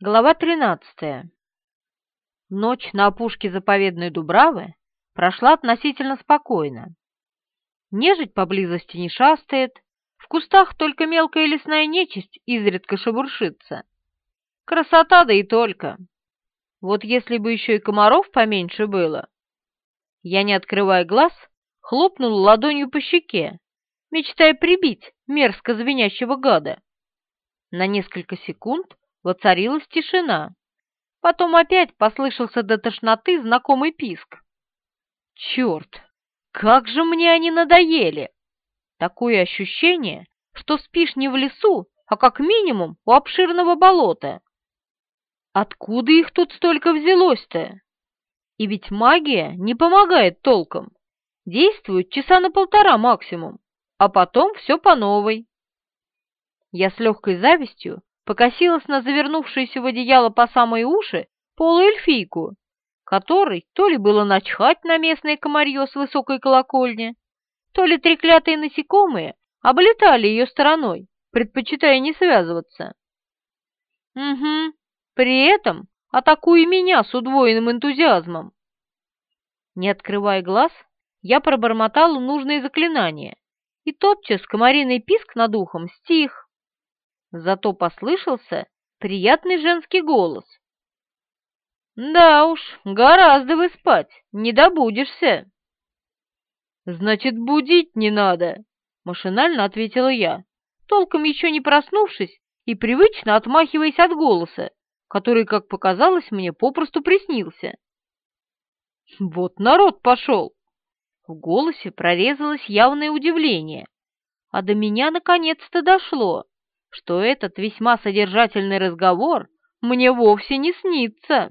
Глава 13. Ночь на опушке заповедной Дубравы прошла относительно спокойно. Нежить поблизости не шастает, в кустах только мелкая лесная нечисть изредка шебуршится. Красота да и только. Вот если бы еще и комаров поменьше было. Я, не открывая глаз, хлопнул ладонью по щеке, мечтая прибить мерзко звенящего гада. На несколько секунд воцарилась тишина. Потом опять послышался до тошноты знакомый писк. Черт, как же мне они надоели! Такое ощущение, что спишь не в лесу, а как минимум у обширного болота. Откуда их тут столько взялось-то? И ведь магия не помогает толком. Действует часа на полтора максимум, а потом все по новой. Я с легкой завистью покосилась на завернувшуюся в одеяло по самые уши полуэльфийку, которой то ли было начхать на местное комарье с высокой колокольни, то ли треклятые насекомые облетали ее стороной, предпочитая не связываться. Угу, при этом атакуя меня с удвоенным энтузиазмом. Не открывая глаз, я пробормотала нужные заклинания, и тотчас комариный писк над ухом стих. Зато послышался приятный женский голос. «Да уж, гораздо вы спать, не добудешься». «Значит, будить не надо», — машинально ответила я, толком еще не проснувшись и привычно отмахиваясь от голоса, который, как показалось, мне попросту приснился. «Вот народ пошел!» В голосе прорезалось явное удивление, а до меня наконец-то дошло что этот весьма содержательный разговор мне вовсе не снится.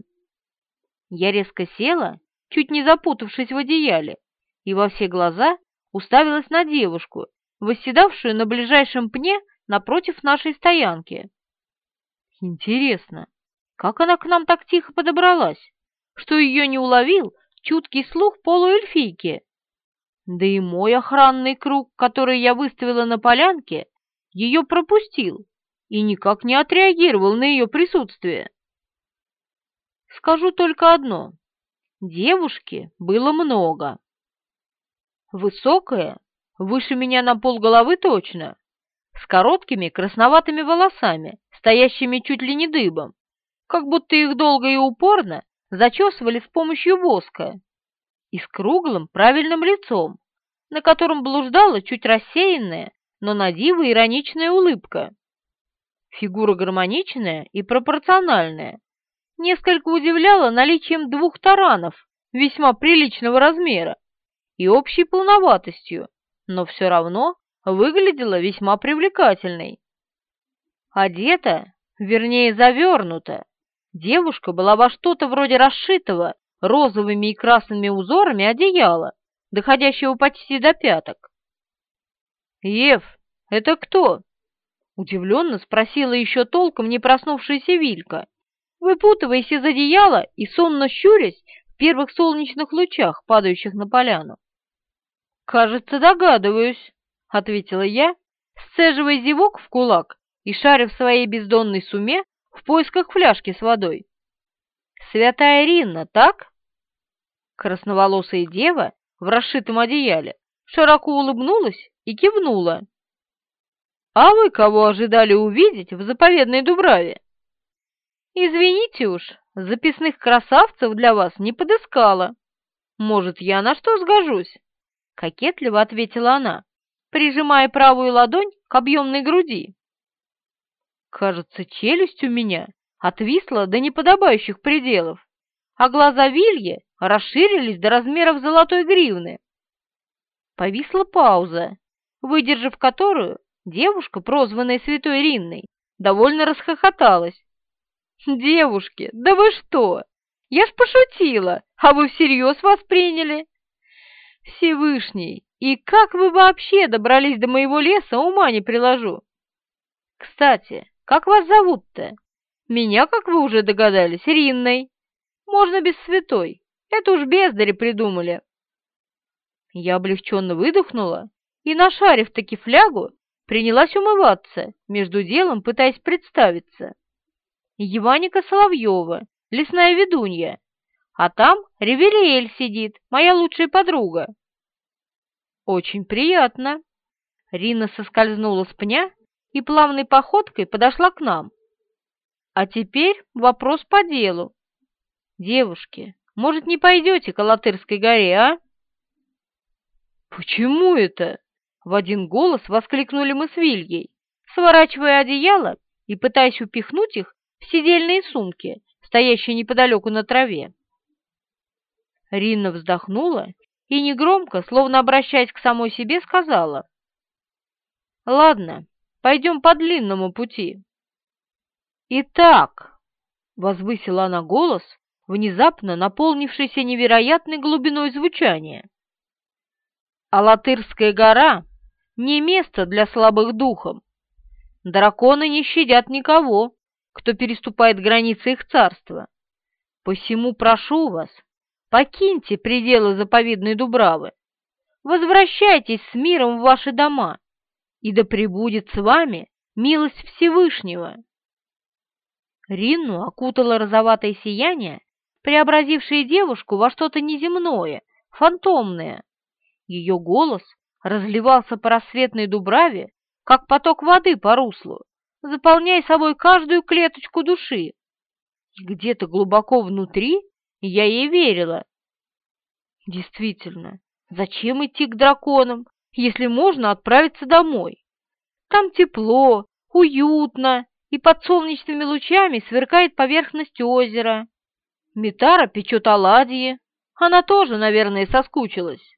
Я резко села, чуть не запутавшись в одеяле, и во все глаза уставилась на девушку, восседавшую на ближайшем пне напротив нашей стоянки. Интересно, как она к нам так тихо подобралась, что ее не уловил чуткий слух полуэльфийки? Да и мой охранный круг, который я выставила на полянке, ее пропустил и никак не отреагировал на ее присутствие. Скажу только одно. Девушки было много. Высокая, выше меня на полголовы точно, с короткими красноватыми волосами, стоящими чуть ли не дыбом, как будто их долго и упорно зачесывали с помощью воска, и с круглым правильным лицом, на котором блуждала чуть рассеянная, но на диво ироничная улыбка. Фигура гармоничная и пропорциональная. Несколько удивляла наличием двух таранов весьма приличного размера и общей полноватостью, но все равно выглядела весьма привлекательной. Одета, вернее завернута, девушка была во что-то вроде расшитого розовыми и красными узорами одеяла, доходящего почти до пяток. «Ев, это кто?» Удивленно спросила еще толком не проснувшаяся Вилька, выпутываясь из одеяла и сонно щурясь в первых солнечных лучах, падающих на поляну. «Кажется, догадываюсь», — ответила я, сцеживая зевок в кулак и шаря в своей бездонной суме в поисках фляжки с водой. «Святая Ринна, так?» Красноволосая дева в расшитом одеяле широко улыбнулась и кивнула. «А вы кого ожидали увидеть в заповедной Дубраве?» «Извините уж, записных красавцев для вас не подыскала. Может, я на что сгожусь?» Кокетливо ответила она, прижимая правую ладонь к объемной груди. Кажется, челюсть у меня отвисла до неподобающих пределов, а глаза Вильи расширились до размеров золотой гривны. Повисла пауза, выдержав которую, девушка, прозванная Святой Ринной, довольно расхохоталась. «Девушки, да вы что? Я ж пошутила, а вы всерьез восприняли?» «Всевышний, и как вы вообще добрались до моего леса, ума не приложу!» «Кстати, как вас зовут-то?» «Меня, как вы уже догадались, Ринной. Можно без святой, это уж бездари придумали». Я облегченно выдохнула и, нашарив таки флягу, принялась умываться, между делом пытаясь представиться. Еваника Соловьева, лесная ведунья, а там Ревериэль сидит, моя лучшая подруга». «Очень приятно». Рина соскользнула с пня и плавной походкой подошла к нам. «А теперь вопрос по делу. Девушки, может, не пойдете к Алатырской горе, а?» «Почему это?» — в один голос воскликнули мы с Вильей, сворачивая одеяло и пытаясь упихнуть их в сидельные сумки, стоящие неподалеку на траве. Ринна вздохнула и негромко, словно обращаясь к самой себе, сказала. «Ладно, пойдем по длинному пути». «Итак», — возвысила она голос, внезапно наполнившийся невероятной глубиной звучания, «Алатырская гора — не место для слабых духом. Драконы не щадят никого, кто переступает границы их царства. Посему прошу вас, покиньте пределы заповедной Дубравы, возвращайтесь с миром в ваши дома, и да пребудет с вами милость Всевышнего». Ринну окутало розоватое сияние, преобразившее девушку во что-то неземное, фантомное. Ее голос разливался по рассветной дубраве, как поток воды по руслу, заполняя собой каждую клеточку души. И где-то глубоко внутри я ей верила. Действительно, зачем идти к драконам, если можно отправиться домой? Там тепло, уютно, и под солнечными лучами сверкает поверхность озера. Митара печет оладьи, она тоже, наверное, соскучилась.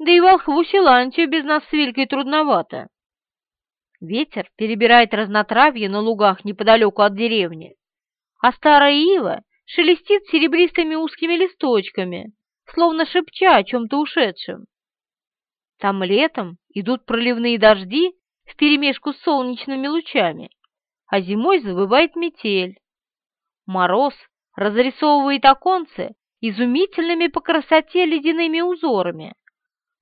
Да и волхву Силантию без нас с Вилькой трудновато. Ветер перебирает разнотравье на лугах неподалеку от деревни, а старая ива шелестит серебристыми узкими листочками, словно шепча о чем-то ушедшем. Там летом идут проливные дожди вперемешку с солнечными лучами, а зимой завывает метель. Мороз разрисовывает оконцы изумительными по красоте ледяными узорами,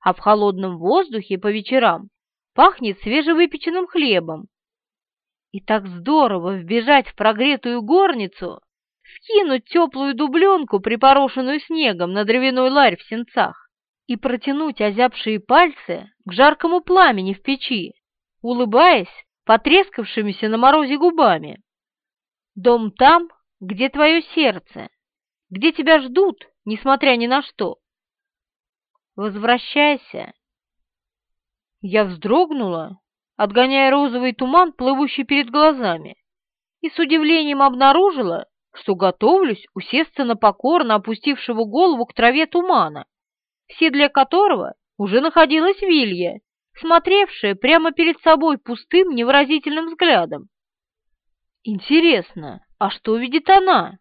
а в холодном воздухе по вечерам пахнет свежевыпеченным хлебом. И так здорово вбежать в прогретую горницу, скинуть теплую дубленку, припорошенную снегом на дровяной ларь в сенцах, и протянуть озябшие пальцы к жаркому пламени в печи, улыбаясь потрескавшимися на морозе губами. Дом там, где твое сердце, где тебя ждут, несмотря ни на что. Возвращайся я вздрогнула, отгоняя розовый туман, плывущий перед глазами, и с удивлением обнаружила, что готовлюсь усесться на покорно опустившего голову к траве тумана, все для которого уже находилась Вилья, смотревшая прямо перед собой пустым невыразительным взглядом. Интересно, а что видит она?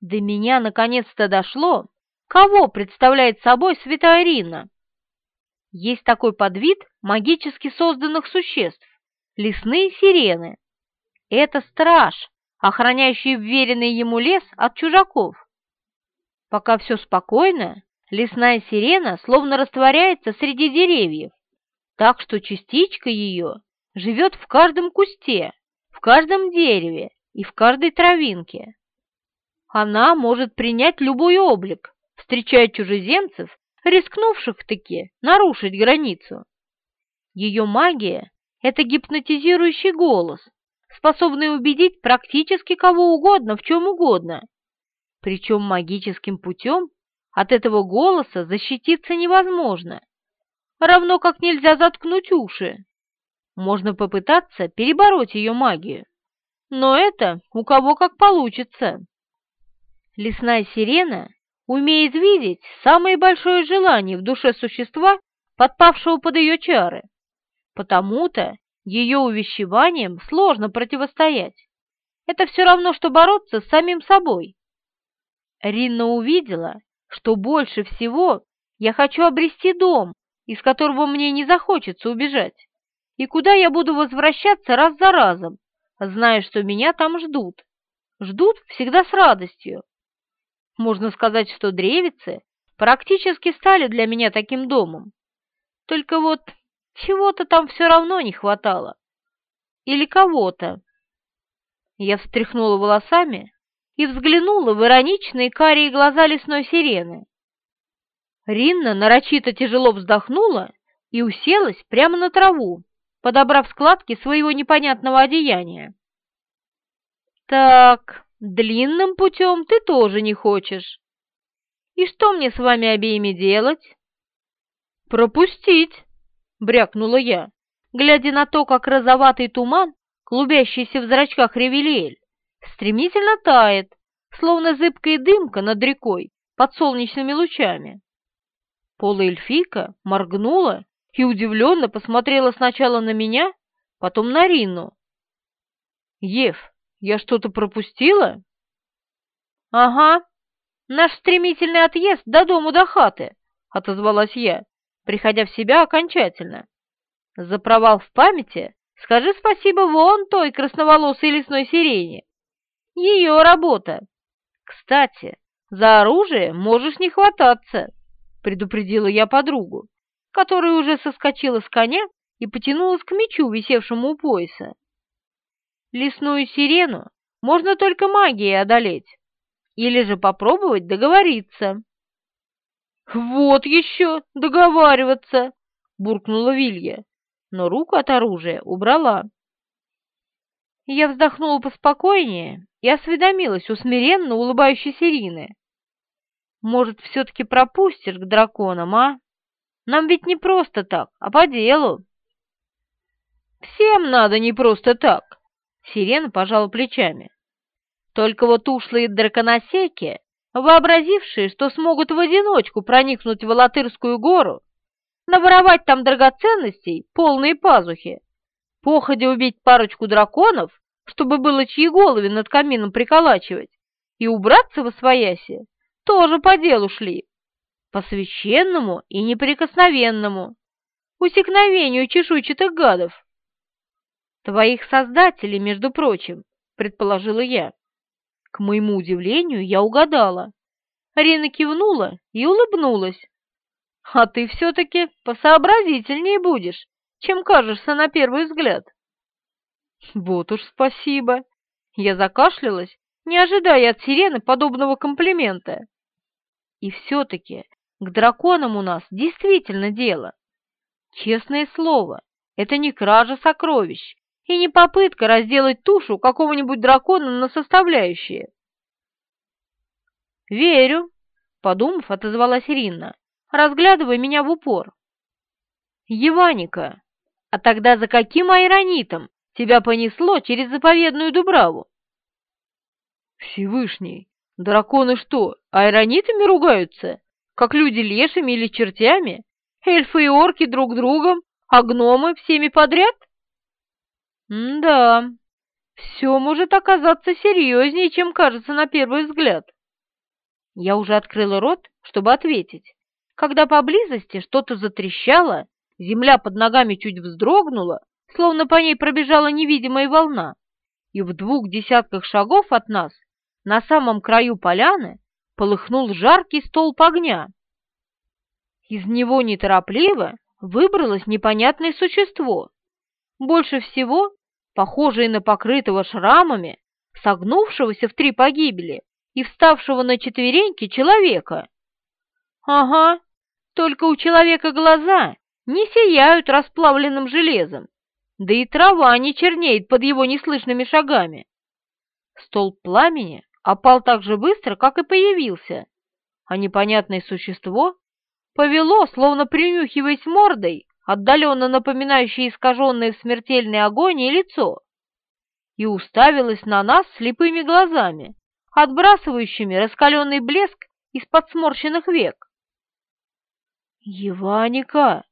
До меня наконец-то дошло, кого представляет собой святая Рина. Есть такой подвид магически созданных существ – лесные сирены. Это страж, охраняющий вверенный ему лес от чужаков. Пока все спокойно, лесная сирена словно растворяется среди деревьев, так что частичка ее живет в каждом кусте, в каждом дереве и в каждой травинке. Она может принять любой облик, встречая чужеземцев рискнувших-таки нарушить границу. Ее магия — это гипнотизирующий голос, способный убедить практически кого угодно в чем угодно. Причем магическим путем от этого голоса защититься невозможно, равно как нельзя заткнуть уши. Можно попытаться перебороть ее магию, но это у кого как получится. Лесная сирена умеет видеть самое большое желание в душе существа, подпавшего под ее чары. Потому-то ее увещеванием сложно противостоять. Это все равно, что бороться с самим собой. Ринна увидела, что больше всего я хочу обрести дом, из которого мне не захочется убежать, и куда я буду возвращаться раз за разом, зная, что меня там ждут. Ждут всегда с радостью, можно сказать, что древицы практически стали для меня таким домом. Только вот чего-то там все равно не хватало. Или кого-то. Я встряхнула волосами и взглянула в ироничные карие глаза лесной сирены. Ринна нарочито тяжело вздохнула и уселась прямо на траву, подобрав складки своего непонятного одеяния. «Так, длинным путем ты тоже не хочешь. И что мне с вами обеими делать?» «Пропустить!» — брякнула я, глядя на то, как розоватый туман, клубящийся в зрачках Ревелиэль, стремительно тает, словно зыбкая дымка над рекой под солнечными лучами. Полуэльфийка моргнула и удивленно посмотрела сначала на меня, потом на Рину. «Ев, я что-то пропустила?» «Ага, наш стремительный отъезд до дому до хаты», — отозвалась я, приходя в себя окончательно. «За провал в памяти скажи спасибо вон той красноволосой лесной сирене. Ее работа. Кстати, за оружие можешь не хвататься» предупредила я подругу, которая уже соскочила с коня и потянулась к мечу, висевшему у пояса. Лесную сирену можно только магией одолеть, или же попробовать договориться. «Вот еще договариваться!» — буркнула Вилья, но руку от оружия убрала. Я вздохнула поспокойнее и осведомилась у смиренно улыбающейся Ирины. Может, все-таки пропустишь к драконам, а? Нам ведь не просто так, а по делу. Всем надо не просто так, Сирена пожала плечами. Только вот ушлые драконосеки, вообразившие, что смогут в одиночку проникнуть в Алатырскую гору, наворовать там драгоценностей, полные пазухи, походя убить парочку драконов, чтобы было чьи головы над камином приколачивать, и убраться во свояси, тоже по делу шли, по священному и неприкосновенному, усекновению чешуйчатых гадов. Твоих создателей, между прочим, предположила я. К моему удивлению, я угадала. Рина кивнула и улыбнулась. А ты все-таки посообразительнее будешь, чем кажешься на первый взгляд. Вот уж спасибо. Я закашлялась, не ожидая от сирены подобного комплимента. И все-таки к драконам у нас действительно дело. Честное слово, это не кража сокровищ и не попытка разделать тушу какого-нибудь дракона на составляющие. «Верю», — подумав, отозвалась Ирина, разглядывая меня в упор. «Еваника, а тогда за каким айронитом тебя понесло через заповедную Дубраву?» «Всевышний, Драконы что, айронитами ругаются? Как люди лешими или чертями? Эльфы и орки друг другом, а гномы всеми подряд? Да, все может оказаться серьезнее, чем кажется на первый взгляд. Я уже открыла рот, чтобы ответить, когда поблизости что-то затрещало, земля под ногами чуть вздрогнула, словно по ней пробежала невидимая волна, и в двух десятках шагов от нас на самом краю поляны полыхнул жаркий столб огня. Из него неторопливо выбралось непонятное существо, больше всего похожее на покрытого шрамами, согнувшегося в три погибели и вставшего на четвереньки человека. Ага, только у человека глаза не сияют расплавленным железом, да и трава не чернеет под его неслышными шагами. Столб пламени опал так же быстро, как и появился, а непонятное существо повело, словно принюхиваясь мордой, отдаленно напоминающее искаженное в смертельной агонии лицо, и уставилось на нас слепыми глазами, отбрасывающими раскаленный блеск из-под сморщенных век. «Еваника,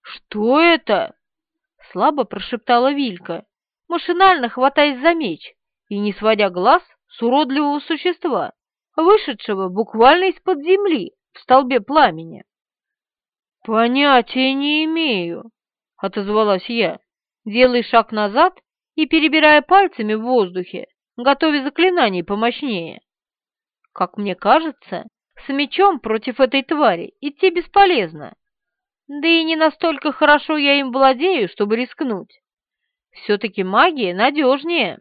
что это?» — слабо прошептала Вилька, машинально хватаясь за меч и не сводя глаз с уродливого существа, вышедшего буквально из-под земли в столбе пламени. «Понятия не имею», — отозвалась я, делая шаг назад и перебирая пальцами в воздухе, готовя заклинание помощнее. Как мне кажется, с мечом против этой твари идти бесполезно. Да и не настолько хорошо я им владею, чтобы рискнуть. Все-таки магия надежнее.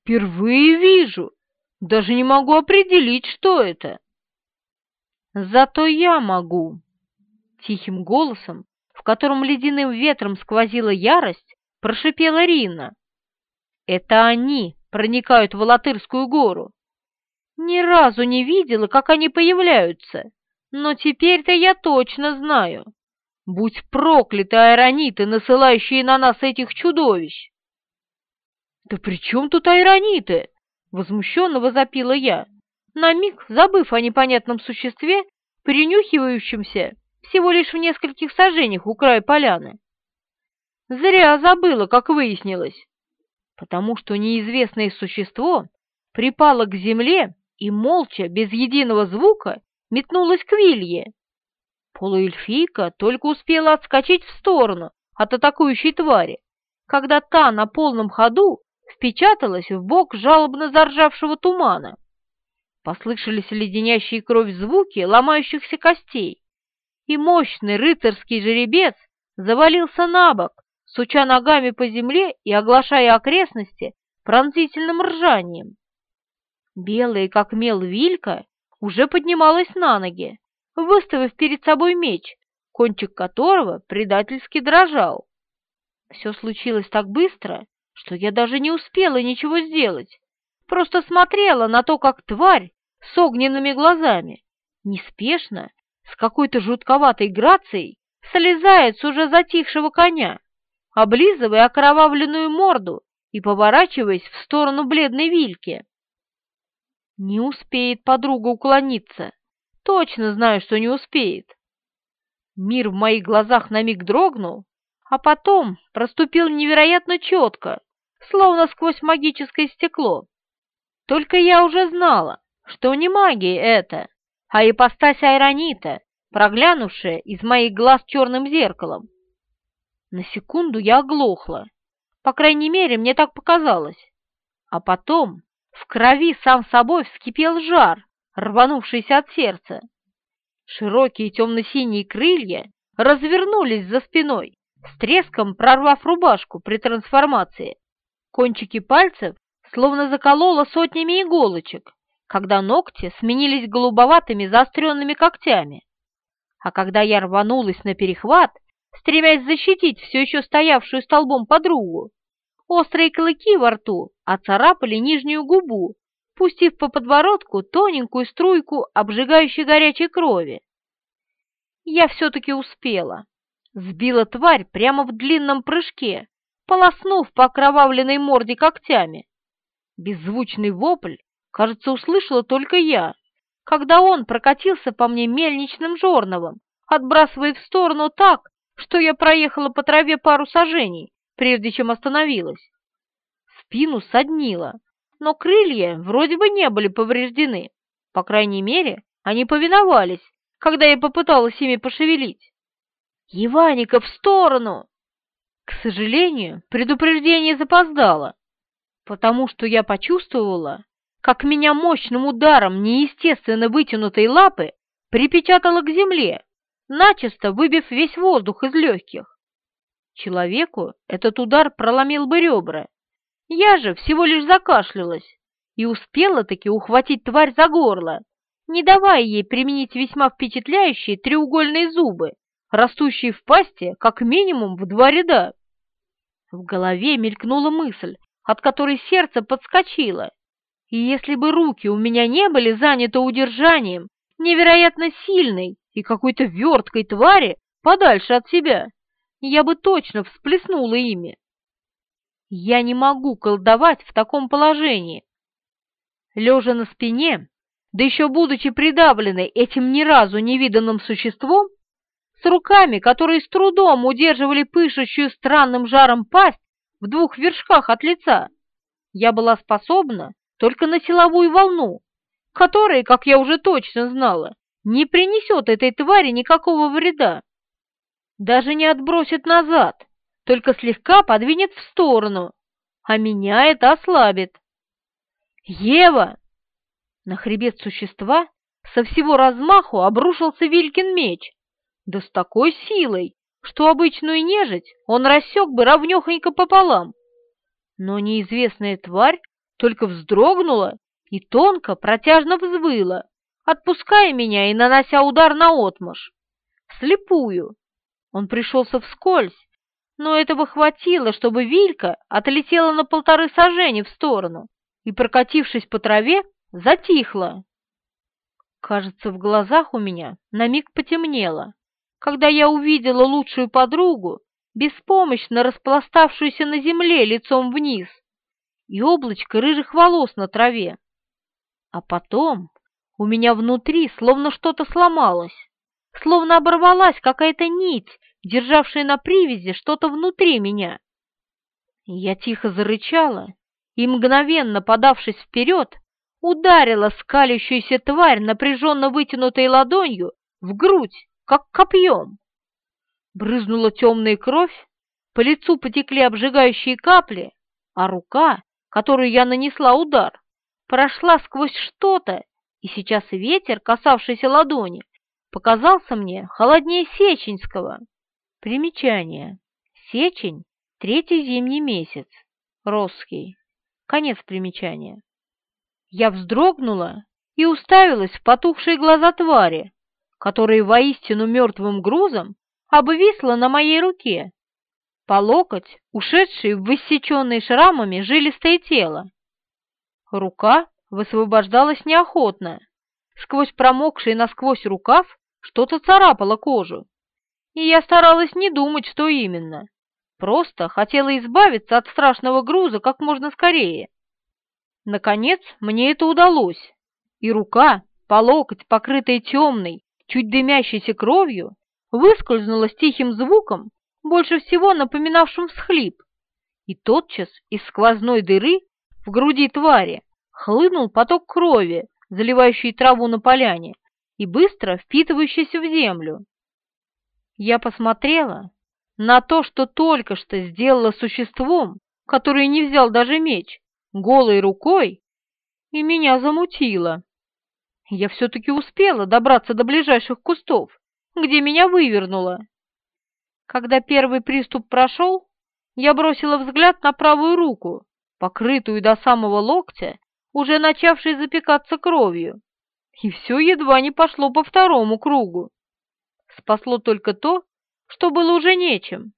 Впервые вижу, даже не могу определить, что это. Зато я могу. Тихим голосом, в котором ледяным ветром сквозила ярость, прошипела Рина. Это они проникают в Латырскую гору. Ни разу не видела, как они появляются, но теперь-то я точно знаю. Будь прокляты айрониты, насылающие на нас этих чудовищ! «Да при чем тут айрониты?» — возмущенно возопила я, на миг забыв о непонятном существе, перенюхивающемся всего лишь в нескольких сажениях у края поляны. Зря забыла, как выяснилось, потому что неизвестное существо припало к земле и молча, без единого звука, метнулось к Вилье. Полуэльфийка только успела отскочить в сторону от атакующей твари, когда та на полном ходу впечаталась в бок жалобно заржавшего тумана. Послышались леденящие кровь звуки ломающихся костей, и мощный рыцарский жеребец завалился на бок, суча ногами по земле и оглашая окрестности пронзительным ржанием. Белая, как мел, вилька уже поднималась на ноги, выставив перед собой меч, кончик которого предательски дрожал. Все случилось так быстро, что я даже не успела ничего сделать, просто смотрела на то, как тварь с огненными глазами неспешно, с какой-то жутковатой грацией, слезает с уже затихшего коня, облизывая окровавленную морду и поворачиваясь в сторону бледной вильки. Не успеет подруга уклониться, точно знаю, что не успеет. Мир в моих глазах на миг дрогнул, а потом проступил невероятно четко, словно сквозь магическое стекло. Только я уже знала, что не магия это, а ипостась айронита, проглянувшая из моих глаз черным зеркалом. На секунду я оглохла, по крайней мере, мне так показалось. А потом в крови сам собой вскипел жар, рванувшийся от сердца. Широкие темно-синие крылья развернулись за спиной, с треском прорвав рубашку при трансформации. Кончики пальцев словно закололо сотнями иголочек, когда ногти сменились голубоватыми заостренными когтями. А когда я рванулась на перехват, стремясь защитить все еще стоявшую столбом подругу, острые клыки во рту оцарапали нижнюю губу, пустив по подбородку тоненькую струйку обжигающей горячей крови. Я все-таки успела сбила тварь прямо в длинном прыжке, полоснув по окровавленной морде когтями. Беззвучный вопль, кажется, услышала только я, когда он прокатился по мне мельничным жорновом, отбрасывая в сторону так, что я проехала по траве пару сажений, прежде чем остановилась. Спину соднило, но крылья вроде бы не были повреждены. По крайней мере, они повиновались, когда я попыталась ими пошевелить. «Еваника, в сторону!» К сожалению, предупреждение запоздало, потому что я почувствовала, как меня мощным ударом неестественно вытянутой лапы припечатало к земле, начисто выбив весь воздух из легких. Человеку этот удар проломил бы ребра. Я же всего лишь закашлялась и успела-таки ухватить тварь за горло, не давая ей применить весьма впечатляющие треугольные зубы, растущие в пасти как минимум в два ряда. В голове мелькнула мысль, от которой сердце подскочило. И если бы руки у меня не были заняты удержанием невероятно сильной и какой-то верткой твари подальше от себя, я бы точно всплеснула ими. Я не могу колдовать в таком положении. Лежа на спине, да еще будучи придавленной этим ни разу не виданным существом, с руками, которые с трудом удерживали пышущую странным жаром пасть в двух вершках от лица, я была способна только на силовую волну, которая, как я уже точно знала, не принесет этой твари никакого вреда. Даже не отбросит назад, только слегка подвинет в сторону, а меня это ослабит. «Ева!» На хребет существа со всего размаху обрушился Вилькин меч, да с такой силой, что обычную нежить он рассек бы равнехонько пополам. Но неизвестная тварь только вздрогнула и тонко, протяжно взвыла, отпуская меня и нанося удар на отмашь. Слепую. Он пришелся вскользь, но этого хватило, чтобы Вилька отлетела на полторы сажени в сторону и, прокатившись по траве, затихла. Кажется, в глазах у меня на миг потемнело, когда я увидела лучшую подругу, беспомощно распластавшуюся на земле лицом вниз, и облачко рыжих волос на траве. А потом у меня внутри словно что-то сломалось, словно оборвалась какая-то нить, державшая на привязи что-то внутри меня. Я тихо зарычала и, мгновенно подавшись вперед, ударила скалящуюся тварь, напряженно вытянутой ладонью, в грудь, как копьем. Брызнула темная кровь, по лицу потекли обжигающие капли, а рука, которую я нанесла удар, прошла сквозь что-то, и сейчас ветер, касавшийся ладони, показался мне холоднее Сеченского. Примечание. Сечень — третий зимний месяц. Росский. Конец примечания. Я вздрогнула и уставилась в потухшие глаза твари, которые воистину мертвым грузом обвисла на моей руке. По локоть, ушедший в высеченные шрамами жилистое тело. Рука высвобождалась неохотно. Сквозь промокший насквозь рукав что-то царапало кожу. И я старалась не думать, что именно. Просто хотела избавиться от страшного груза как можно скорее. Наконец, мне это удалось, и рука, по локоть, покрытая темной, чуть дымящейся кровью, выскользнула с тихим звуком, больше всего напоминавшим всхлип, и тотчас из сквозной дыры в груди твари хлынул поток крови, заливающий траву на поляне и быстро впитывающийся в землю. Я посмотрела на то, что только что сделала существом, которое не взял даже меч, голой рукой, и меня замутило. Я все-таки успела добраться до ближайших кустов, где меня вывернуло. Когда первый приступ прошел, я бросила взгляд на правую руку, покрытую до самого локтя, уже начавшей запекаться кровью, и все едва не пошло по второму кругу. Спасло только то, что было уже нечем.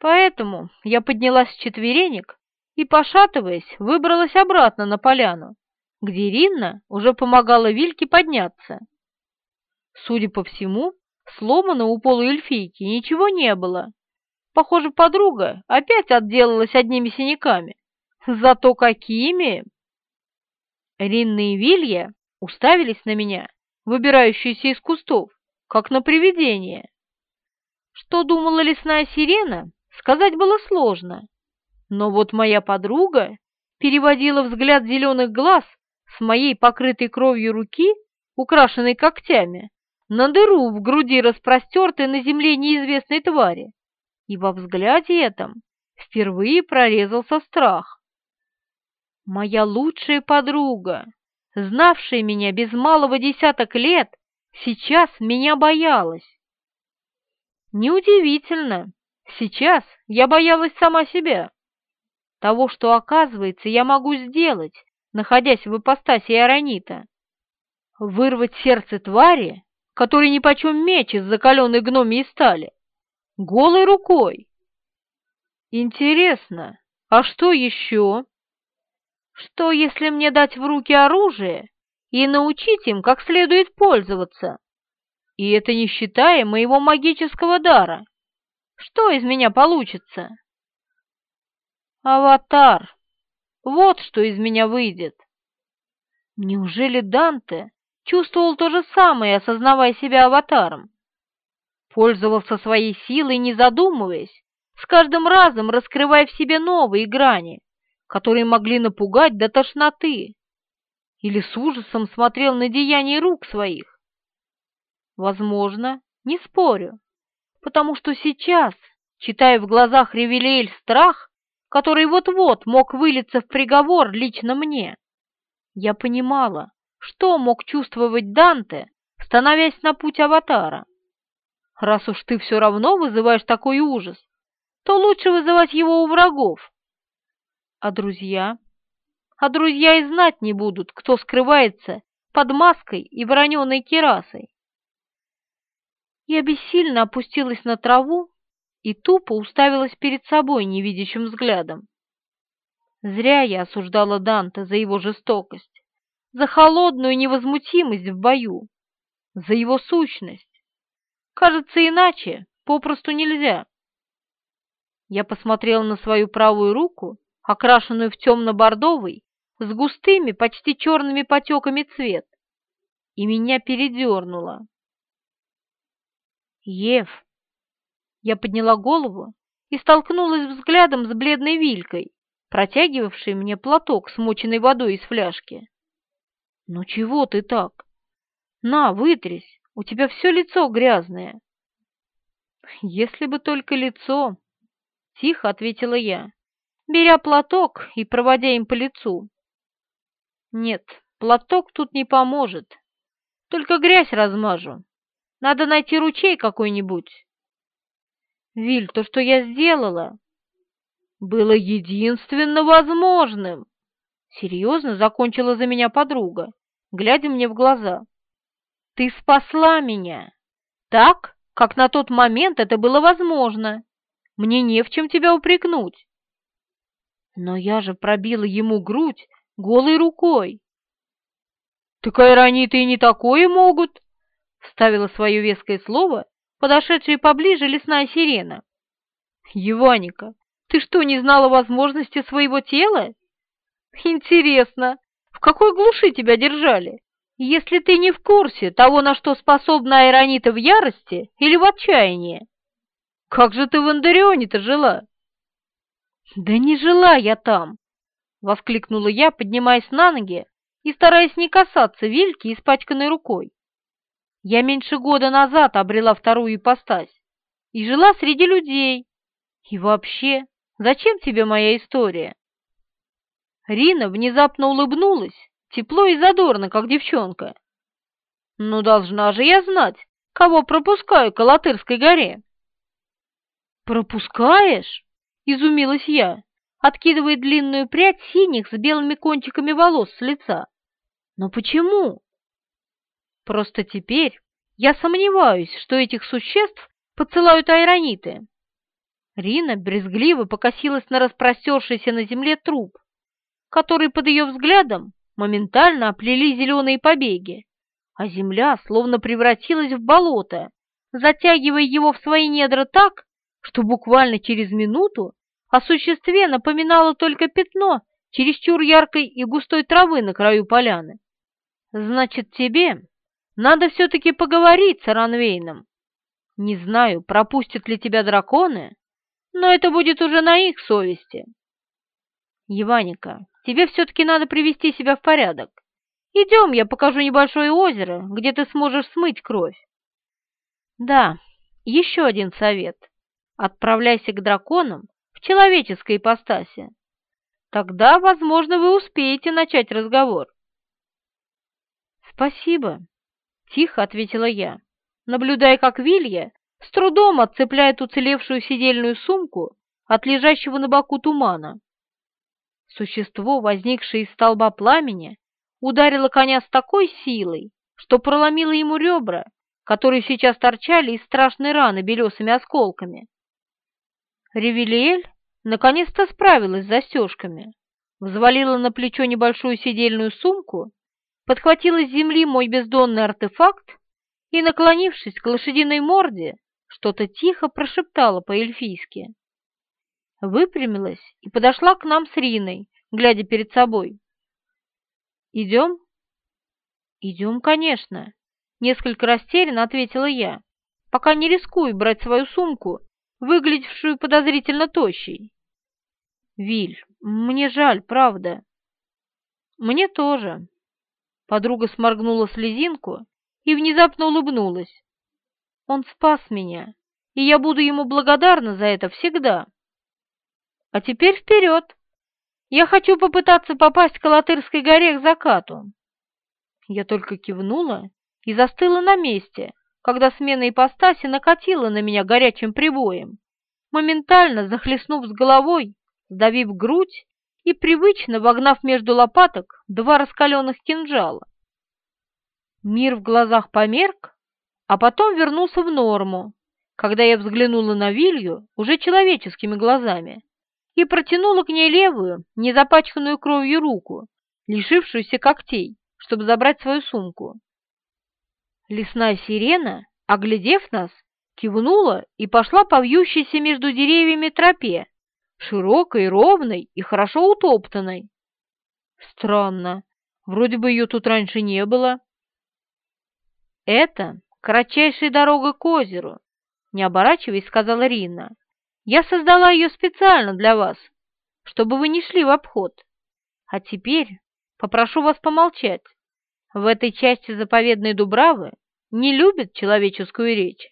Поэтому я поднялась с четверенек и, пошатываясь, выбралась обратно на поляну, где Ринна уже помогала Вильке подняться. Судя по всему, сломано у полуэльфийки ничего не было. Похоже, подруга опять отделалась одними синяками. Зато какими! Ринна и Вилья уставились на меня, выбирающиеся из кустов, как на привидение. Что думала лесная сирена, сказать было сложно. Но вот моя подруга переводила взгляд зеленых глаз с моей покрытой кровью руки, украшенной когтями, на дыру в груди распростертой на земле неизвестной твари, и во взгляде этом впервые прорезался страх. Моя лучшая подруга, знавшая меня без малого десяток лет, сейчас меня боялась. Неудивительно, сейчас я боялась сама себя того, что, оказывается, я могу сделать, находясь в ипостаси Аронита. Вырвать сердце твари, который нипочем меч из закаленной гномии стали, голой рукой. Интересно, а что еще? Что, если мне дать в руки оружие и научить им, как следует пользоваться? И это не считая моего магического дара. Что из меня получится? Аватар. Вот что из меня выйдет. Неужели Данте чувствовал то же самое, осознавая себя аватаром? Пользовался своей силой, не задумываясь, с каждым разом раскрывая в себе новые грани, которые могли напугать до тошноты, или с ужасом смотрел на деяния рук своих. Возможно, не спорю, потому что сейчас, читая в глазах Ревелиэль страх, который вот-вот мог вылиться в приговор лично мне. Я понимала, что мог чувствовать Данте, становясь на путь аватара. Раз уж ты все равно вызываешь такой ужас, то лучше вызывать его у врагов. А друзья? а друзья и знать не будут, кто скрывается под маской и вороненой керасой. Я бессильно опустилась на траву и тупо уставилась перед собой невидящим взглядом. Зря я осуждала Данте за его жестокость, за холодную невозмутимость в бою, за его сущность. Кажется, иначе попросту нельзя. Я посмотрела на свою правую руку, окрашенную в темно-бордовый, с густыми, почти черными потеками цвет, и меня передернуло. Ев. Я подняла голову и столкнулась взглядом с бледной Вилькой, протягивавшей мне платок, смоченный водой из фляжки. «Ну чего ты так? На, вытрись, у тебя все лицо грязное». «Если бы только лицо», — тихо ответила я, беря платок и проводя им по лицу. «Нет, платок тут не поможет, только грязь размажу. Надо найти ручей какой-нибудь. Виль, то, что я сделала, было единственно возможным. Серьезно закончила за меня подруга, глядя мне в глаза. Ты спасла меня. Так, как на тот момент это было возможно. Мне не в чем тебя упрекнуть. Но я же пробила ему грудь голой рукой. Так айрониты и не такое могут, вставила свое веское слово подошедшая поближе лесная сирена. «Еваника, ты что, не знала возможности своего тела? Интересно, в какой глуши тебя держали? Если ты не в курсе того, на что способна Айронита в ярости или в отчаянии? Как же ты в Андарионе-то жила?» «Да не жила я там!» — воскликнула я, поднимаясь на ноги и стараясь не касаться Вильки испачканной рукой. Я меньше года назад обрела вторую ипостась и жила среди людей. И вообще, зачем тебе моя история?» Рина внезапно улыбнулась, тепло и задорно, как девчонка. «Ну, должна же я знать, кого пропускаю к Алатырской горе». «Пропускаешь?» — изумилась я, откидывая длинную прядь синих с белыми кончиками волос с лица. «Но почему?» Просто теперь я сомневаюсь, что этих существ поцелают айрониты. Рина брезгливо покосилась на распростершийся на земле труп, который под ее взглядом моментально оплели зеленые побеги, а земля словно превратилась в болото, затягивая его в свои недра так, что буквально через минуту о существе напоминало только пятно чересчур яркой и густой травы на краю поляны. «Значит, тебе надо все-таки поговорить с Ранвейном. Не знаю, пропустят ли тебя драконы, но это будет уже на их совести. Еваника, тебе все-таки надо привести себя в порядок. Идем, я покажу небольшое озеро, где ты сможешь смыть кровь. Да, еще один совет. Отправляйся к драконам в человеческой ипостаси. Тогда, возможно, вы успеете начать разговор. Спасибо, Тихо ответила я, наблюдая, как Вилья с трудом отцепляет уцелевшую сидельную сумку от лежащего на боку тумана. Существо, возникшее из столба пламени, ударило коня с такой силой, что проломило ему ребра, которые сейчас торчали из страшной раны белесыми осколками. Ревелиэль наконец-то справилась с застежками, взвалила на плечо небольшую сидельную сумку подхватила с земли мой бездонный артефакт и, наклонившись к лошадиной морде, что-то тихо прошептала по-эльфийски. Выпрямилась и подошла к нам с Риной, глядя перед собой. «Идем?» «Идем, конечно», — несколько растерянно ответила я, пока не рискую брать свою сумку, выглядевшую подозрительно тощей. «Виль, мне жаль, правда». «Мне тоже», Подруга сморгнула слезинку и внезапно улыбнулась. Он спас меня, и я буду ему благодарна за это всегда. А теперь вперед! Я хочу попытаться попасть к Алатырской горе к закату. Я только кивнула и застыла на месте, когда смена ипостаси накатила на меня горячим прибоем, моментально захлестнув с головой, сдавив грудь и привычно вогнав между лопаток два раскаленных кинжала. Мир в глазах померк, а потом вернулся в норму, когда я взглянула на Вилью уже человеческими глазами и протянула к ней левую, незапачканную кровью руку, лишившуюся когтей, чтобы забрать свою сумку. Лесная сирена, оглядев нас, кивнула и пошла по вьющейся между деревьями тропе, широкой, ровной и хорошо утоптанной. Странно, вроде бы ее тут раньше не было. Это кратчайшая дорога к озеру, не оборачиваясь, сказала Рина. Я создала ее специально для вас, чтобы вы не шли в обход. А теперь попрошу вас помолчать. В этой части заповедной Дубравы не любят человеческую речь.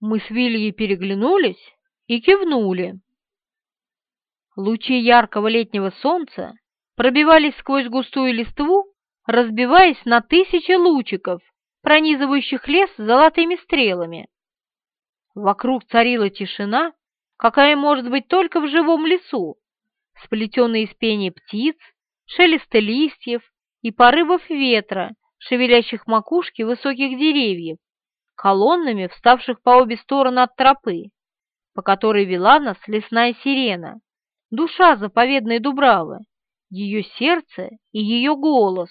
Мы с Вильей переглянулись и кивнули. Лучи яркого летнего солнца пробивались сквозь густую листву, разбиваясь на тысячи лучиков, пронизывающих лес золотыми стрелами. Вокруг царила тишина, какая может быть только в живом лесу, сплетенная из пения птиц, шелеста листьев и порывов ветра, шевелящих макушки высоких деревьев, колоннами вставших по обе стороны от тропы, по которой вела нас лесная сирена, душа заповедной Дубравы, ее сердце и ее голос.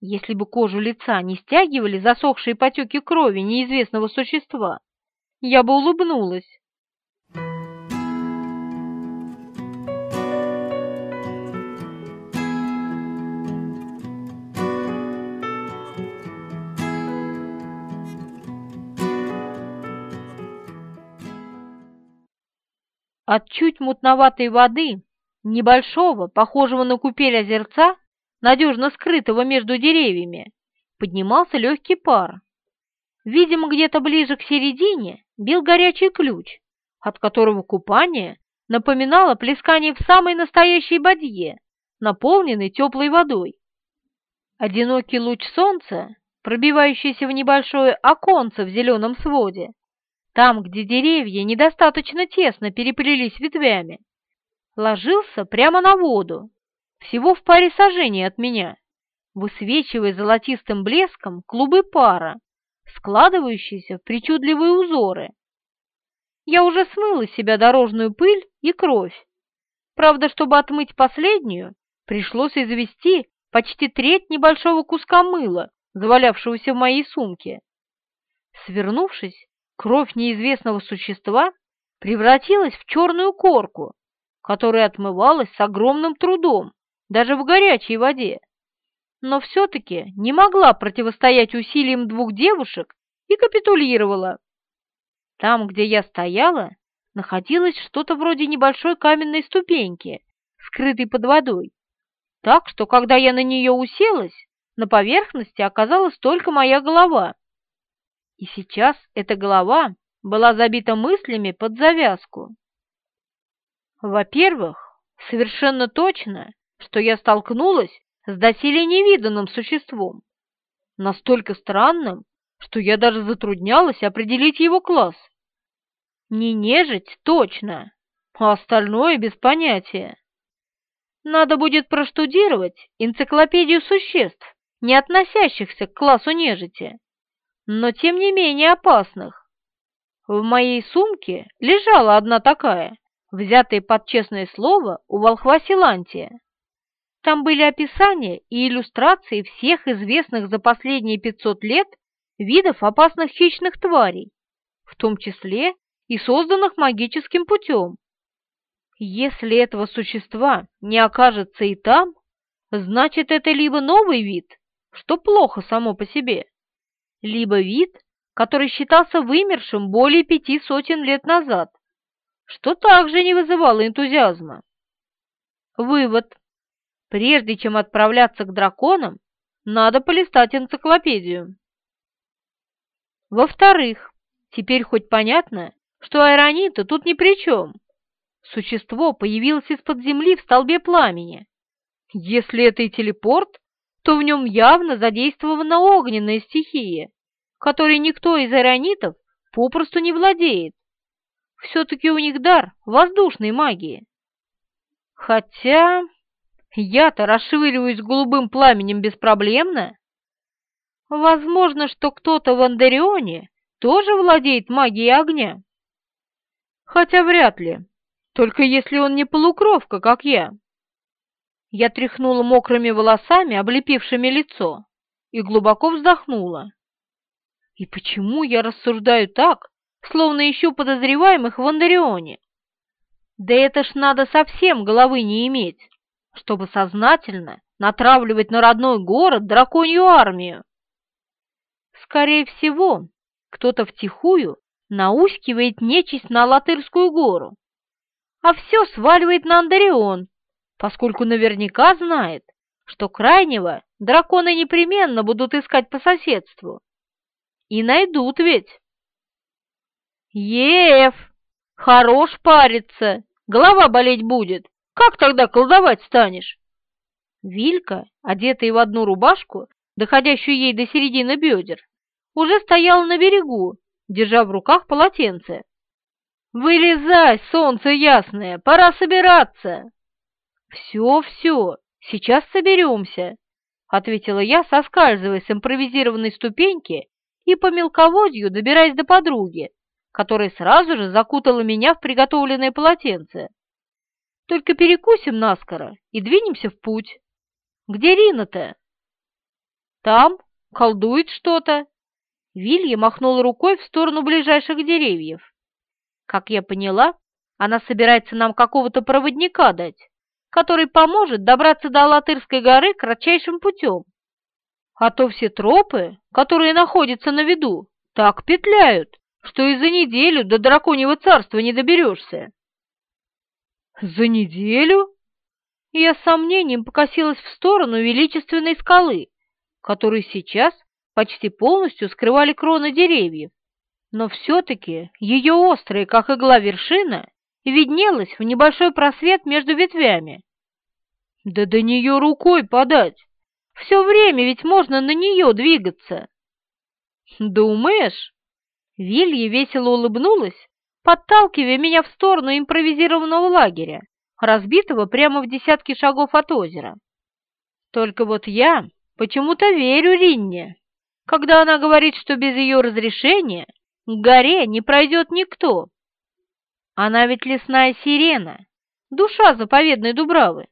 Если бы кожу лица не стягивали засохшие потеки крови неизвестного существа, я бы улыбнулась. От чуть мутноватой воды, небольшого, похожего на купель озерца, надежно скрытого между деревьями, поднимался легкий пар. Видимо, где-то ближе к середине бил горячий ключ, от которого купание напоминало плескание в самой настоящей бадье, наполненной теплой водой. Одинокий луч солнца, пробивающийся в небольшое оконце в зеленом своде, там, где деревья недостаточно тесно переплелись ветвями, ложился прямо на воду, всего в паре сажений от меня, высвечивая золотистым блеском клубы пара, складывающиеся в причудливые узоры. Я уже смыла с себя дорожную пыль и кровь. Правда, чтобы отмыть последнюю, пришлось извести почти треть небольшого куска мыла, завалявшегося в моей сумке. Свернувшись, кровь неизвестного существа превратилась в черную корку, которая отмывалась с огромным трудом, даже в горячей воде но все-таки не могла противостоять усилиям двух девушек и капитулировала. Там, где я стояла, находилось что-то вроде небольшой каменной ступеньки, скрытой под водой, так что, когда я на нее уселась, на поверхности оказалась только моя голова. И сейчас эта голова была забита мыслями под завязку. Во-первых, совершенно точно, что я столкнулась с доселе невиданным существом, настолько странным, что я даже затруднялась определить его класс. Не нежить точно, а остальное без понятия. Надо будет проштудировать энциклопедию существ, не относящихся к классу нежити, но тем не менее опасных. В моей сумке лежала одна такая, взятая под честное слово у волхва Силантия. Там были описания и иллюстрации всех известных за последние 500 лет видов опасных хищных тварей, в том числе и созданных магическим путем. Если этого существа не окажется и там, значит это либо новый вид, что плохо само по себе, либо вид, который считался вымершим более пяти сотен лет назад, что также не вызывало энтузиазма. Вывод. Прежде чем отправляться к драконам, надо полистать энциклопедию. Во-вторых, теперь хоть понятно, что аэронита тут ни при чем. Существо появилось из-под земли в столбе пламени. Если это и телепорт, то в нем явно задействована огненная стихия, которой никто из аэронитов попросту не владеет. Все-таки у них дар воздушной магии. Хотя я-то расшвыриваюсь голубым пламенем беспроблемно. Возможно, что кто-то в Андерионе тоже владеет магией огня. Хотя вряд ли, только если он не полукровка, как я. Я тряхнула мокрыми волосами, облепившими лицо, и глубоко вздохнула. И почему я рассуждаю так, словно ищу подозреваемых в Андарионе? Да это ж надо совсем головы не иметь, чтобы сознательно натравливать на родной город драконью армию. Скорее всего, кто-то втихую наускивает нечисть на Латырскую гору, а все сваливает на Андарион, поскольку наверняка знает, что крайнего драконы непременно будут искать по соседству. И найдут ведь. Ев, хорош париться, голова болеть будет. Как тогда колдовать станешь? Вилька, одетая в одну рубашку, доходящую ей до середины бедер, уже стояла на берегу, держа в руках полотенце. «Вылезай, солнце ясное, пора собираться!» «Все, все, сейчас соберемся», — ответила я, соскальзывая с импровизированной ступеньки и по мелководью добираясь до подруги, которая сразу же закутала меня в приготовленное полотенце. «Только перекусим наскоро и двинемся в путь. Где Рина-то?» «Там, колдует что-то». Вилья махнула рукой в сторону ближайших деревьев. Как я поняла, она собирается нам какого-то проводника дать, который поможет добраться до Алатырской горы кратчайшим путем. А то все тропы, которые находятся на виду, так петляют, что и за неделю до драконьего царства не доберешься. За неделю? Я с сомнением покосилась в сторону величественной скалы, которую сейчас почти полностью скрывали кроны деревьев, но все-таки ее острая, как игла вершина, виднелась в небольшой просвет между ветвями. Да до нее рукой подать! Все время ведь можно на нее двигаться. Думаешь? Вилья весело улыбнулась, подталкивая меня в сторону импровизированного лагеря, разбитого прямо в десятки шагов от озера. Только вот я почему-то верю Ринне, когда она говорит, что без ее разрешения к горе не пройдет никто. Она ведь лесная сирена, душа заповедной Дубравы.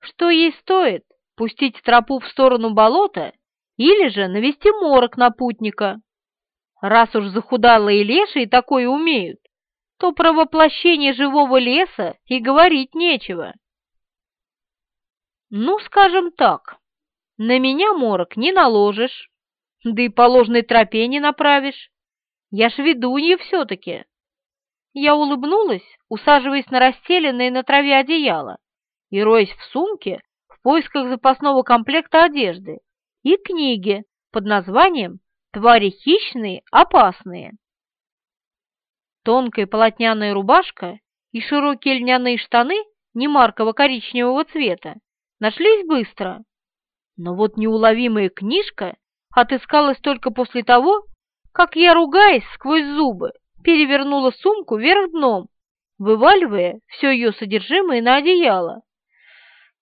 Что ей стоит, пустить тропу в сторону болота или же навести морок на путника. Раз уж захудалые лешие такое умеют, то про воплощение живого леса и говорить нечего. Ну, скажем так, на меня морок не наложишь, да и по ложной тропе не направишь. Я ж ведунья все-таки. Я улыбнулась, усаживаясь на расстеленное на траве одеяло и роясь в сумке поисках запасного комплекта одежды и книги под названием «Твари хищные, опасные». Тонкая полотняная рубашка и широкие льняные штаны немарково коричневого цвета нашлись быстро. Но вот неуловимая книжка отыскалась только после того, как я, ругаясь сквозь зубы, перевернула сумку вверх дном, вываливая все ее содержимое на одеяло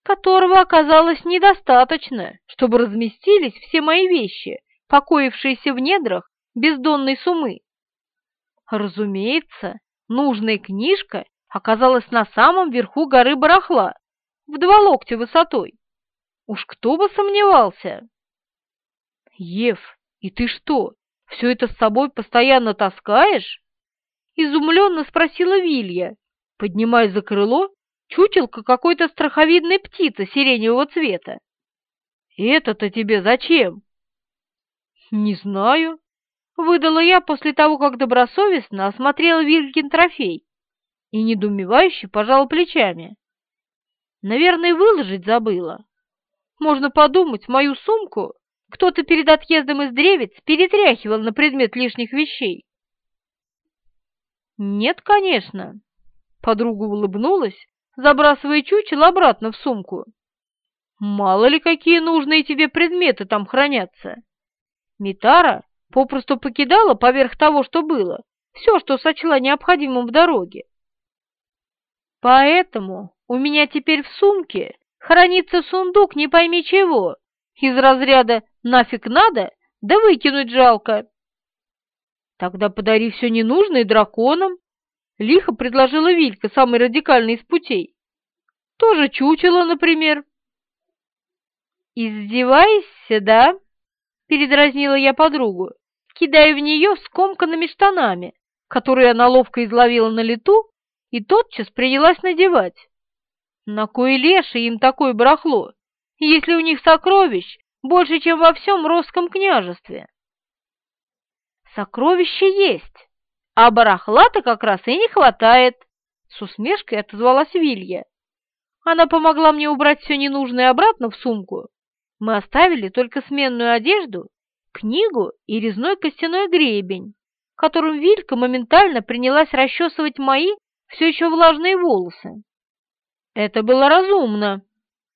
которого оказалось недостаточно, чтобы разместились все мои вещи, покоившиеся в недрах бездонной сумы. Разумеется, нужная книжка оказалась на самом верху горы барахла, в два локтя высотой. Уж кто бы сомневался. Ев, и ты что, все это с собой постоянно таскаешь? Изумленно спросила Вилья, поднимаясь за крыло чучелка какой-то страховидной птицы сиреневого цвета. «Это-то тебе зачем?» «Не знаю», — выдала я после того, как добросовестно осмотрела Вилькин трофей и недоумевающе пожала плечами. «Наверное, выложить забыла. Можно подумать, мою сумку кто-то перед отъездом из Древец перетряхивал на предмет лишних вещей». «Нет, конечно», — подруга улыбнулась забрасывая чучело обратно в сумку. Мало ли какие нужные тебе предметы там хранятся. Митара попросту покидала поверх того, что было, все, что сочла необходимым в дороге. Поэтому у меня теперь в сумке хранится сундук не пойми чего, из разряда «нафиг надо, да выкинуть жалко». Тогда подари все ненужное драконам, лихо предложила Вилька, самый радикальный из путей. Тоже чучело, например. «Издеваешься, да?» — передразнила я подругу, кидая в нее скомканными штанами, которые она ловко изловила на лету и тотчас принялась надевать. На кой леши им такое барахло, если у них сокровищ больше, чем во всем Росском княжестве? Сокровища есть, а барахла-то как раз и не хватает, с усмешкой отозвалась Вилья. Она помогла мне убрать все ненужное обратно в сумку. Мы оставили только сменную одежду, книгу и резной костяной гребень, которым Вилька моментально принялась расчесывать мои все еще влажные волосы. Это было разумно.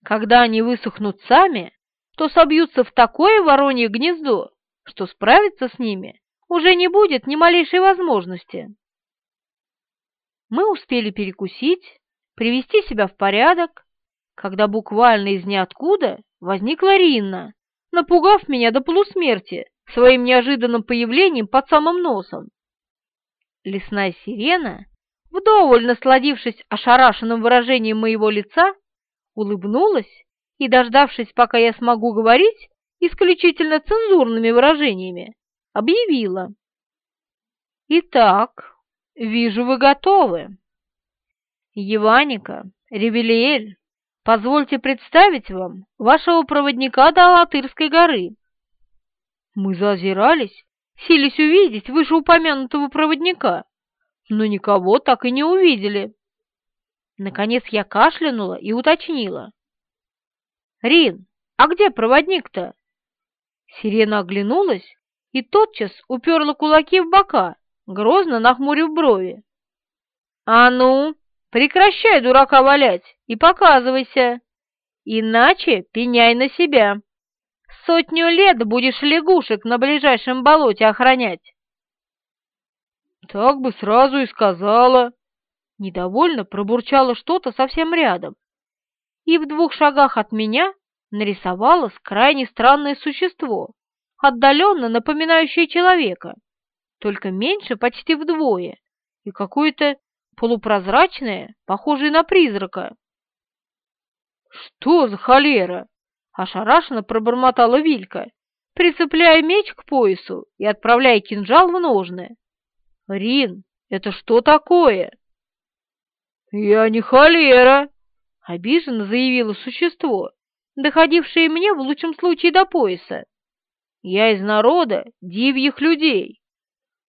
Когда они высохнут сами, то собьются в такое воронье гнездо, что справиться с ними уже не будет ни малейшей возможности. Мы успели перекусить, привести себя в порядок, когда буквально из ниоткуда возникла Ринна, напугав меня до полусмерти своим неожиданным появлением под самым носом. Лесная сирена вдоволь насладившись ошарашенным выражением моего лица, улыбнулась и, дождавшись, пока я смогу говорить исключительно цензурными выражениями, объявила. «Итак, вижу, вы готовы. Еваника, Ревелиэль, позвольте представить вам вашего проводника до Алатырской горы». Мы зазирались, сились увидеть вышеупомянутого проводника, но никого так и не увидели. Наконец я кашлянула и уточнила. «Рин, а где проводник-то?» Сирена оглянулась и тотчас уперла кулаки в бока, грозно нахмурив брови. «А ну, прекращай дурака валять и показывайся, иначе пеняй на себя. Сотню лет будешь лягушек на ближайшем болоте охранять». «Так бы сразу и сказала!» Недовольно пробурчала что-то совсем рядом. И в двух шагах от меня нарисовалось крайне странное существо, отдаленно напоминающее человека, только меньше почти вдвое, и какое-то полупрозрачное, похожее на призрака. «Что за холера?» — ошарашенно пробормотала Вилька, прицепляя меч к поясу и отправляя кинжал в ножны. «Рин, это что такое?» «Я не холера!» — обиженно заявило существо, доходившее мне в лучшем случае до пояса. «Я из народа дивьих людей.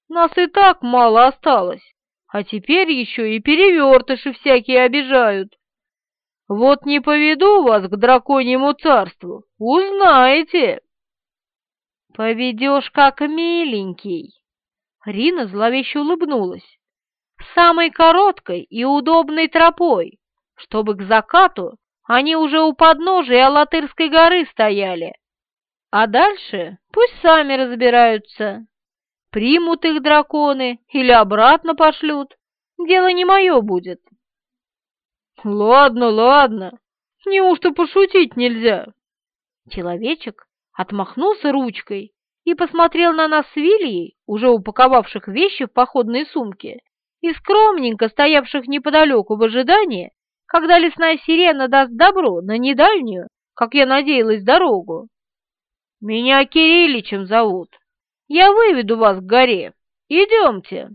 Нас и так мало осталось, а теперь еще и перевертыши всякие обижают. Вот не поведу вас к драконьему царству, узнаете!» «Поведешь как миленький!» Рина зловеще улыбнулась. «Самой короткой и удобной тропой, чтобы к закату они уже у подножия Алатырской горы стояли. А дальше пусть сами разбираются. Примут их драконы или обратно пошлют, дело не мое будет». «Ладно, ладно, неужто пошутить нельзя?» Человечек отмахнулся ручкой и посмотрел на нас с Вильей, уже упаковавших вещи в походные сумки, и скромненько стоявших неподалеку в ожидании, когда лесная сирена даст добро на недальнюю, как я надеялась, дорогу. «Меня Кирилличем зовут. Я выведу вас к горе. Идемте!»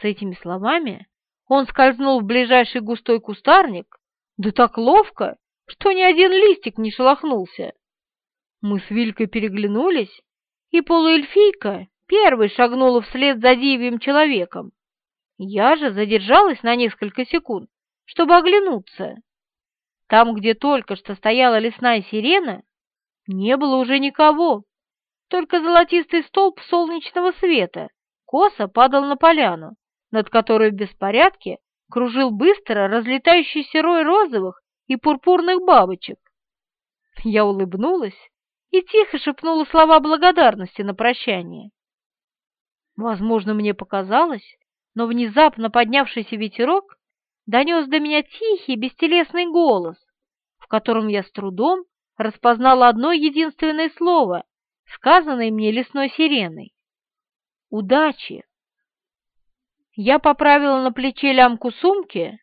С этими словами он скользнул в ближайший густой кустарник, да так ловко, что ни один листик не шелохнулся. Мы с Вилькой переглянулись и полуэльфийка первой шагнула вслед за дивьим человеком. Я же задержалась на несколько секунд, чтобы оглянуться. Там, где только что стояла лесная сирена, не было уже никого, только золотистый столб солнечного света косо падал на поляну, над которой в беспорядке кружил быстро разлетающийся рой розовых и пурпурных бабочек. Я улыбнулась и тихо шепнула слова благодарности на прощание. Возможно, мне показалось, но внезапно поднявшийся ветерок донес до меня тихий, бестелесный голос, в котором я с трудом распознала одно единственное слово, сказанное мне лесной сиреной. «Удачи!» Я поправила на плече лямку сумки,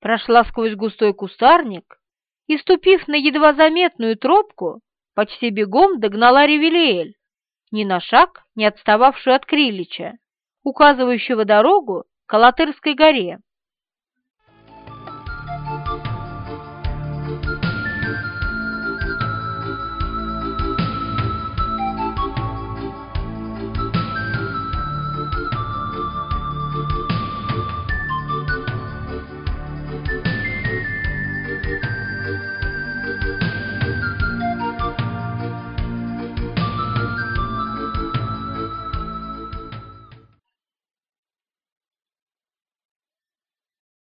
прошла сквозь густой кустарник и, ступив на едва заметную тропку, почти бегом догнала Ревелиэль, ни на шаг не отстававшую от Крилича, указывающего дорогу к Алатырской горе.